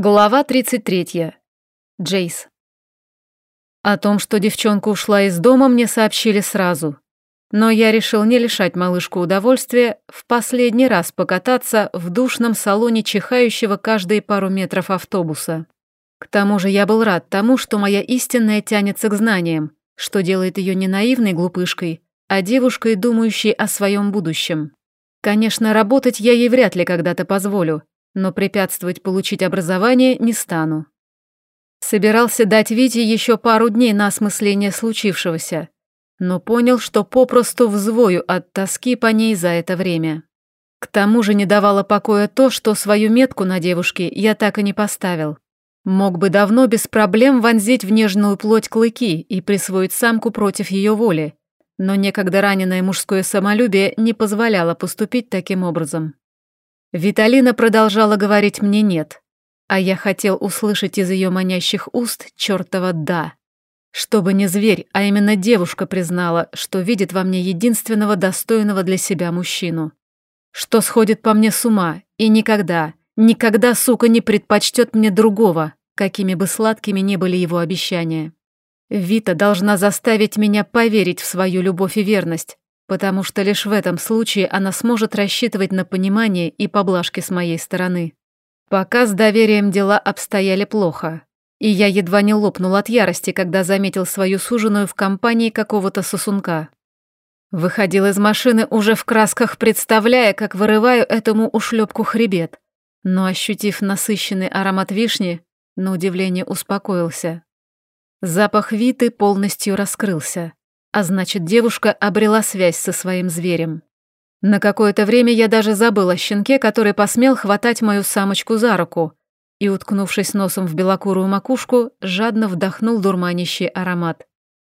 Глава 33. Джейс. О том, что девчонка ушла из дома, мне сообщили сразу. Но я решил не лишать малышку удовольствия в последний раз покататься в душном салоне чихающего каждые пару метров автобуса. К тому же я был рад тому, что моя истинная тянется к знаниям, что делает ее не наивной глупышкой, а девушкой, думающей о своем будущем. Конечно, работать я ей вряд ли когда-то позволю, но препятствовать получить образование не стану. Собирался дать Вите еще пару дней на осмысление случившегося, но понял, что попросту взвою от тоски по ней за это время. К тому же не давало покоя то, что свою метку на девушке я так и не поставил. Мог бы давно без проблем вонзить в нежную плоть клыки и присвоить самку против ее воли, но некогда раненое мужское самолюбие не позволяло поступить таким образом. Виталина продолжала говорить мне «нет», а я хотел услышать из ее манящих уст чертова «да». Чтобы не зверь, а именно девушка признала, что видит во мне единственного достойного для себя мужчину. Что сходит по мне с ума и никогда, никогда, сука, не предпочтет мне другого, какими бы сладкими ни были его обещания. Вита должна заставить меня поверить в свою любовь и верность, потому что лишь в этом случае она сможет рассчитывать на понимание и поблажки с моей стороны. Пока с доверием дела обстояли плохо, и я едва не лопнул от ярости, когда заметил свою суженую в компании какого-то сосунка. Выходил из машины уже в красках, представляя, как вырываю этому ушлепку хребет, но, ощутив насыщенный аромат вишни, на удивление успокоился. Запах Виты полностью раскрылся. А значит, девушка обрела связь со своим зверем. На какое-то время я даже забыл о щенке, который посмел хватать мою самочку за руку, и, уткнувшись носом в белокурую макушку, жадно вдохнул дурманящий аромат.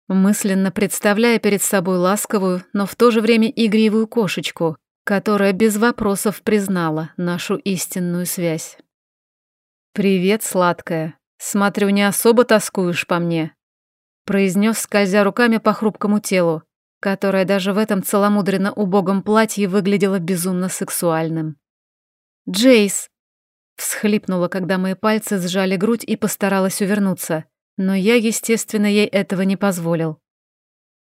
Мысленно представляя перед собой ласковую, но в то же время игривую кошечку, которая без вопросов признала нашу истинную связь. «Привет, сладкая. Смотрю, не особо тоскуешь по мне», произнес, скользя руками по хрупкому телу, которое даже в этом целомудренно убогом платье выглядело безумно сексуальным. «Джейс!» всхлипнула, когда мои пальцы сжали грудь и постаралась увернуться, но я, естественно, ей этого не позволил.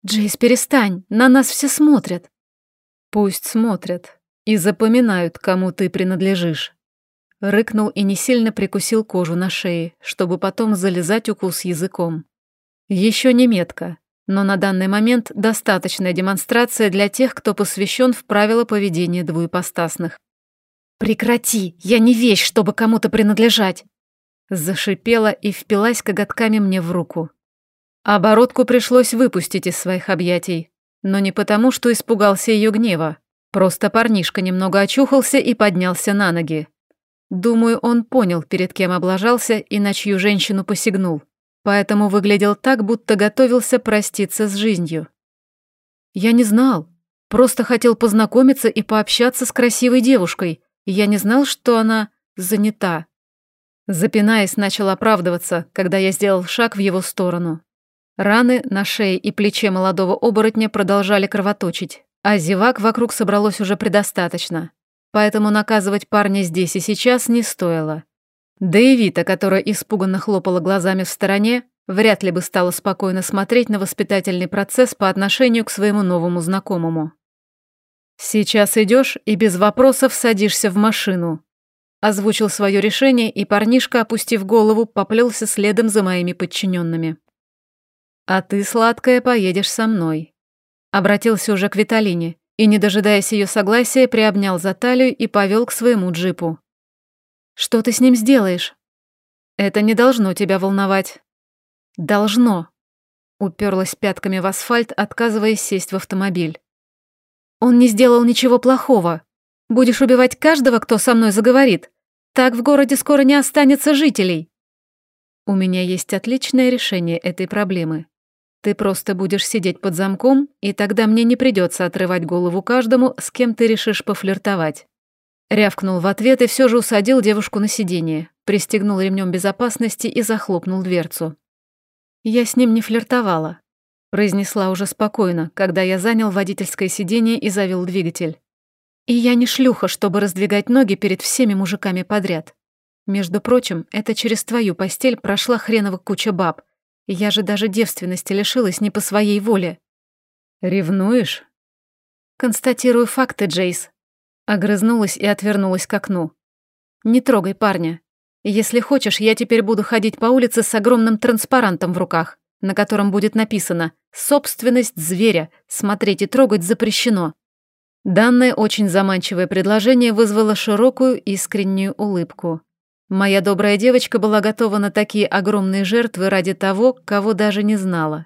«Джейс, перестань, на нас все смотрят». «Пусть смотрят и запоминают, кому ты принадлежишь». Рыкнул и не сильно прикусил кожу на шее, чтобы потом залезать укус языком. Еще не метка, но на данный момент достаточная демонстрация для тех, кто посвящен в правила поведения двуепостасных. «Прекрати! Я не вещь, чтобы кому-то принадлежать!» Зашипела и впилась коготками мне в руку. Оборотку пришлось выпустить из своих объятий, но не потому, что испугался ее гнева. Просто парнишка немного очухался и поднялся на ноги. Думаю, он понял, перед кем облажался и на чью женщину посягнул поэтому выглядел так, будто готовился проститься с жизнью. Я не знал, просто хотел познакомиться и пообщаться с красивой девушкой, я не знал, что она занята. Запинаясь, начал оправдываться, когда я сделал шаг в его сторону. Раны на шее и плече молодого оборотня продолжали кровоточить, а зевак вокруг собралось уже предостаточно, поэтому наказывать парня здесь и сейчас не стоило. Да и Вита, которая испуганно хлопала глазами в стороне, вряд ли бы стала спокойно смотреть на воспитательный процесс по отношению к своему новому знакомому. «Сейчас идешь и без вопросов садишься в машину», озвучил свое решение, и парнишка, опустив голову, поплелся следом за моими подчиненными. «А ты, сладкая, поедешь со мной», обратился уже к Виталине и, не дожидаясь ее согласия, приобнял за талию и повел к своему джипу. Что ты с ним сделаешь? Это не должно тебя волновать. Должно. Уперлась пятками в асфальт, отказываясь сесть в автомобиль. Он не сделал ничего плохого. Будешь убивать каждого, кто со мной заговорит. Так в городе скоро не останется жителей. У меня есть отличное решение этой проблемы. Ты просто будешь сидеть под замком, и тогда мне не придется отрывать голову каждому, с кем ты решишь пофлиртовать. Рявкнул в ответ и все же усадил девушку на сиденье, пристегнул ремнем безопасности и захлопнул дверцу. «Я с ним не флиртовала», — произнесла уже спокойно, когда я занял водительское сиденье и завел двигатель. «И я не шлюха, чтобы раздвигать ноги перед всеми мужиками подряд. Между прочим, это через твою постель прошла хренова куча баб. Я же даже девственности лишилась не по своей воле. Ревнуешь? Констатирую факты, Джейс. Огрызнулась и отвернулась к окну. Не трогай парня. Если хочешь, я теперь буду ходить по улице с огромным транспарантом в руках, на котором будет написано «Собственность зверя. Смотреть и трогать запрещено». Данное очень заманчивое предложение вызвало широкую искреннюю улыбку. Моя добрая девочка была готова на такие огромные жертвы ради того, кого даже не знала.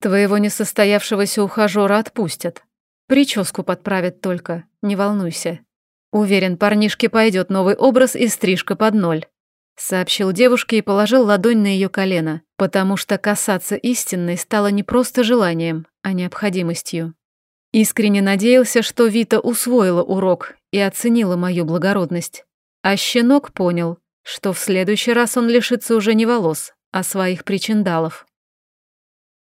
Твоего несостоявшегося ухажера отпустят. Прическу подправят только, не волнуйся. Уверен, парнишке пойдет новый образ и стрижка под ноль. Сообщил девушке и положил ладонь на ее колено, потому что касаться истинной стало не просто желанием, а необходимостью. Искренне надеялся, что Вита усвоила урок и оценила мою благородность. А щенок понял, что в следующий раз он лишится уже не волос, а своих причиндалов.